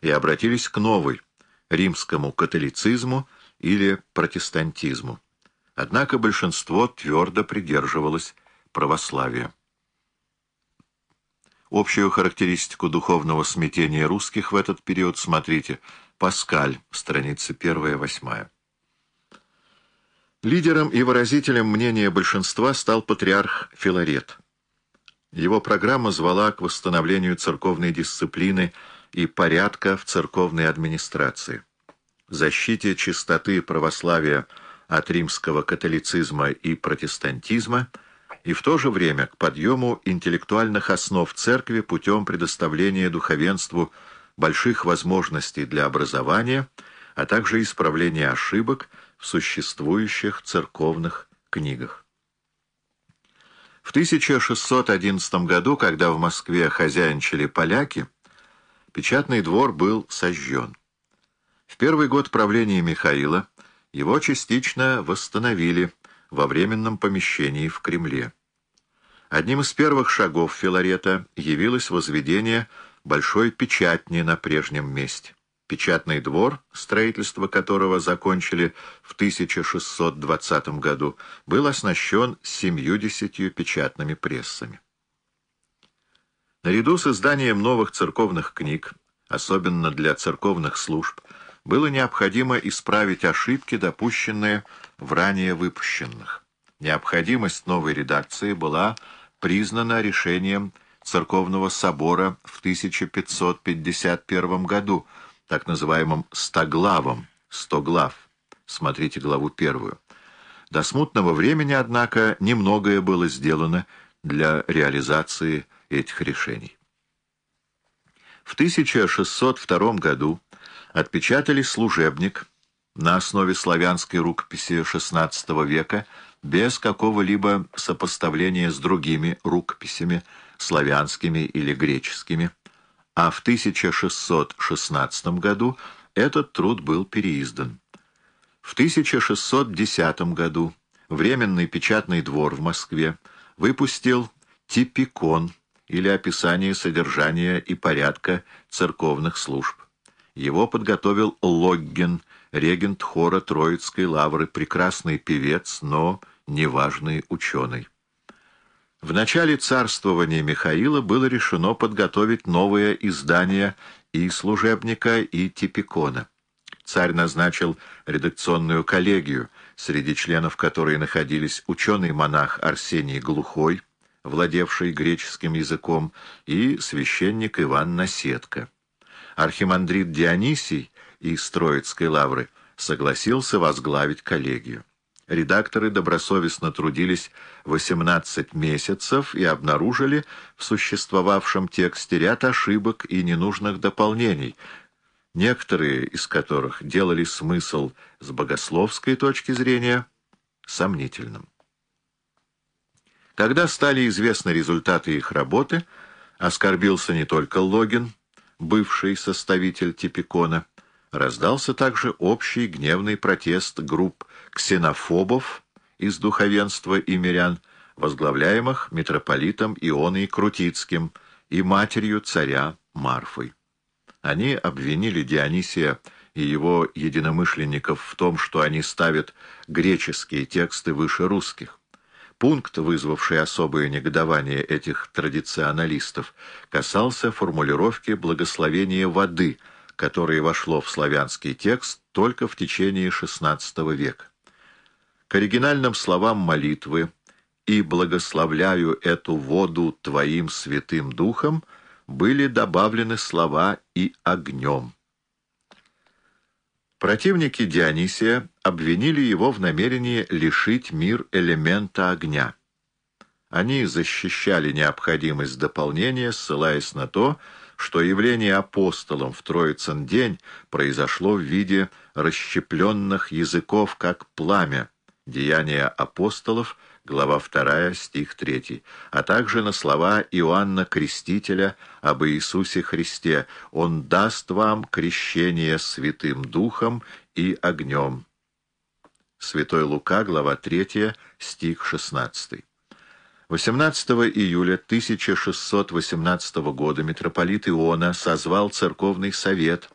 и обратились к новой, римскому католицизму или протестантизму. Однако большинство твердо придерживалось православия. Общую характеристику духовного смятения русских в этот период смотрите «Паскаль», страница 1-8. Лидером и выразителем мнения большинства стал патриарх Филарет. Его программа звала к восстановлению церковной дисциплины и порядка в церковной администрации, защите чистоты православия от римского католицизма и протестантизма – и в то же время к подъему интеллектуальных основ церкви путем предоставления духовенству больших возможностей для образования, а также исправления ошибок в существующих церковных книгах. В 1611 году, когда в Москве хозяйничали поляки, печатный двор был сожжен. В первый год правления Михаила его частично восстановили – во временном помещении в Кремле. Одним из первых шагов Филарета явилось возведение большой печатни на прежнем месте. Печатный двор, строительство которого закончили в 1620 году, был оснащен семьюдесятью печатными прессами. Наряду с изданием новых церковных книг, особенно для церковных служб, было необходимо исправить ошибки, допущенные в ранее выпущенных. Необходимость новой редакции была признана решением Церковного собора в 1551 году, так называемым «стоглавом», «стоглав». Смотрите главу первую. До смутного времени, однако, немногое было сделано для реализации этих решений. В 1602 году отпечатали служебник на основе славянской рукописи XVI века без какого-либо сопоставления с другими рукописями, славянскими или греческими, а в 1616 году этот труд был переиздан. В 1610 году Временный печатный двор в Москве выпустил типикон или описание содержания и порядка церковных служб. Его подготовил Логгин, регент хора Троицкой лавры, прекрасный певец, но неважный ученый. В начале царствования Михаила было решено подготовить новое издание и служебника, и типикона. Царь назначил редакционную коллегию, среди членов которой находились ученый-монах Арсений Глухой, владевший греческим языком, и священник Иван Наседко архимандрит Дионисий из Троицкой лавры согласился возглавить коллегию. Редакторы добросовестно трудились 18 месяцев и обнаружили в существовавшем тексте ряд ошибок и ненужных дополнений, некоторые из которых делали смысл с богословской точки зрения сомнительным. Когда стали известны результаты их работы, оскорбился не только Логин, бывший составитель Типикона, раздался также общий гневный протест групп ксенофобов из духовенства и мирян, возглавляемых митрополитом Ионой Крутицким и матерью царя Марфой. Они обвинили Дионисия и его единомышленников в том, что они ставят греческие тексты выше русских. Пункт, вызвавший особое негодование этих традиционалистов, касался формулировки благословения воды, которое вошло в славянский текст только в течение XVI века. К оригинальным словам молитвы «И благословляю эту воду Твоим святым духом» были добавлены слова «и огнем». Противники Дионисия обвинили его в намерении лишить мир элемента огня. Они защищали необходимость дополнения, ссылаясь на то, что явление апостолом в Троицын день произошло в виде расщепленных языков, как пламя, деяния апостолов — глава 2, стих 3, а также на слова Иоанна Крестителя об Иисусе Христе «Он даст вам крещение Святым Духом и огнем». Святой Лука, глава 3, стих 16. 18 июля 1618 года митрополит Иона созвал церковный совет,